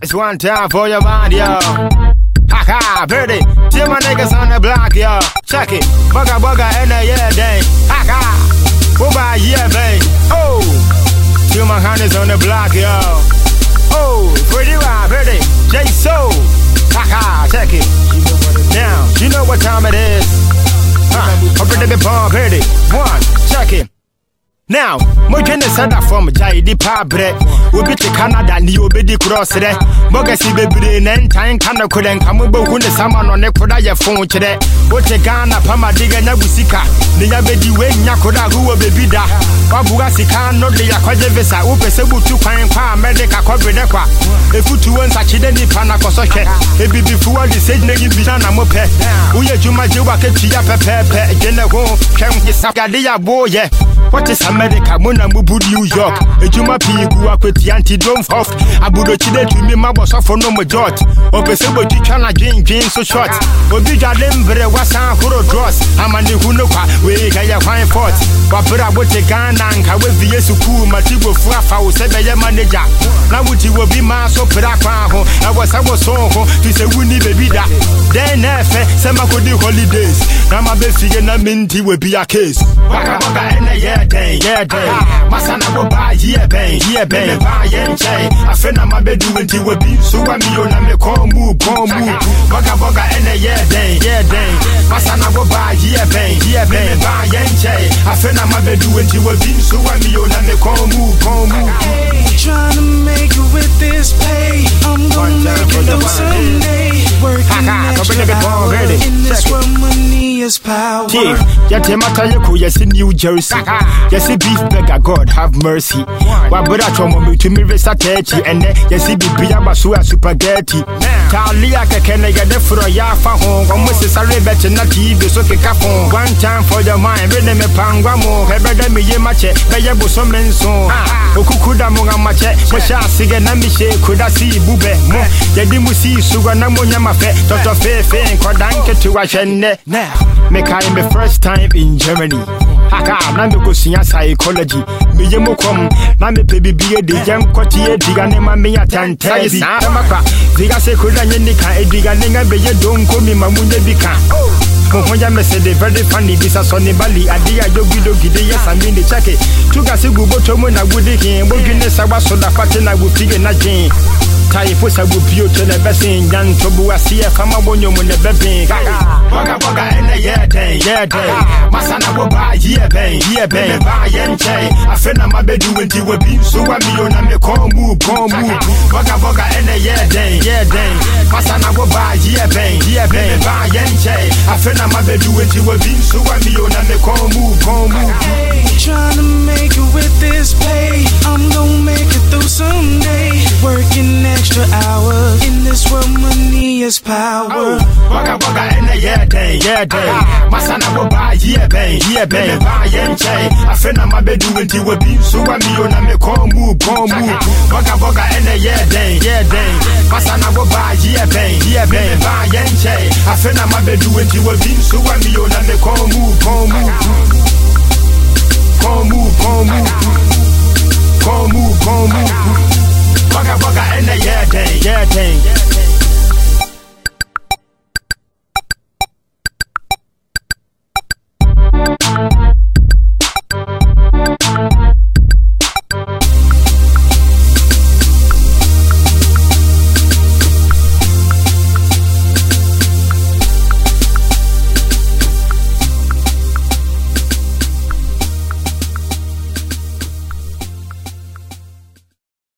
It's one time for your mind, yo. Ha ha, pretty. See my niggas on the block, yo. Check it. Bugga bugga in the yeah, dang. Ha ha. Go by, yeah, bang. Oh. See my hands on the block, yo. Oh, pretty wild, pretty. J So. Ha ha, check it. Now, you know what time it is. Huh. Up in the bomb, pretty. One, check it. Now, modwene sɛ da fam gyae nipa berɛ obi te canada ne obɛdi korɔserɛ bɔgasi bebree na ntan ka no korɛ nka ne sama no ne koda yɛ fo kyerɛ wote ghana pamadiga nya bu sika ne ya bɛdi woanya koda a wowɔ bebi da. Waboa sika no de yɛkɔgye visa wopɛ sɛ butu kwan kɔ amerika kɔbrede kwa ɛfutuwo nsakyede nipa na kɔsɔhwɛ ebibifoɔ de sɛ gyina yi bi na mopɛ woyɛ adwuma gye wakatua pɛpɛɛpɛ gyene ho hwɛm yesagade yɛ aboyɛ What is America? Mona Mubu, New York. Ejuma P. Guakweti, Anti Domhoff. Abudo Chile to me, Mabosa for no more dot. Opesebo Chichana Jane Jane so short. Obija Lembre was a horo dross. Amani Hunoka, we Gaya fine fort. Wapura Bote Ghana and Kawazi Yesuku, Matibo Flafa, Sebaya manager. Now would you be my so Perapaho? I e was I was so to say we need baby that. Then F. Semakodi holidays. Now my best figure, Naminti will be a case. Waka, waka, and. Yɛ dɛn yɛ dɛn masana wo ba yɛ bɛn yɛ bɛn me ba yɛ nkyɛn afei na mabɛdu nti wɔ bi nso wa mi o na me kɔn mu kɔn mu. Bakaboka ɛnɛ yɛ dɛn yɛ dɛn masana wo ba yɛ bɛn yɛ bɛn me ba yɛ nkyɛn afei na mabɛdu nti wɔ bi nso wa mi o na me kɔn mu kɔn extra hours in this world, money is power. Chief, yɛte mata yɛkɔ yɛse New Jersey. Yɛse beef beggar God have mercy. Wabere atwɔmɔ metumi resa tɛakyi ɛnɛ yɛse bibia ba so a supageti taale a kɛkɛ ne yɛde forɔ yɛ afa ho ɔmo sesare bɛkye na tv so keka fo one time for the mind rene me pangwa mo. Ɛbɛdɛ meye makyɛ bɛyɛ bosome nso okuku da mo ngamakyɛ mohyɛ asegɛ na mehyɛ koda sii bubɛ mo yɛde mu sii sugɔ na monyama fɛ tɔtɔ feefee nkɔda nketewa hwɛ nnɛ mekae me first time in germany haka na mekɔsua psychology meyɛ mu kɔm na mepɛ bibie de yɛ nkɔte aduga ne ma meyɛ tantɛi bi ɛmakwa diga sɛ koda nyɛ nika aduga ne nga bɛyɛ donko mi ma munyɛ bi ka mo ho yɛ mɛsɛ de very funny bisa sɔne bali ade a dogidogide yɛ sami ne kyɛke tuga se gu bɔtɔ mu na wode he. Wodwene sɛ woasoda fate na wofie na gyen taifo sa gu pio to ne bɛsen nya ntobo aseɛ fama bɔnyɔ mu ne bɛben bɔgabɔga ɛnɛ yɛ dɛn yɛ dɛn masana wo ba yɛ bɛn yɛ bɛn me ba yɛ nkyɛn afe na mabɛdu nti wɔ bi nso wa mio na me kɔn mu kɔn mu bɔgabɔga ɛnɛ yɛ dɛn yɛ dɛn masana wo ba yɛ bɛn yɛ bɛn me ba yɛ nkyɛn afe na mabɛdu nti wɔ bi nso wa mio na me kɔn mu kɔn mu Trying this world, money is power. Oh, waka waka ene ye den ye den Masana wo ba ye ben ye ben Me ba ye nkyɛn Afe na ma bedu nti wo bi nso wa mi o na me kɔn mu kɔn mu Waka waka ene ye den ye den Masana wo ba ye ben ye ben Me ba ye nkyɛn Afe na ma bedu nti wo bi nso wa mi o na me kɔn mu kɔn mu Kɔn mu kɔn mu Kɔn mu kɔn mu dad thing.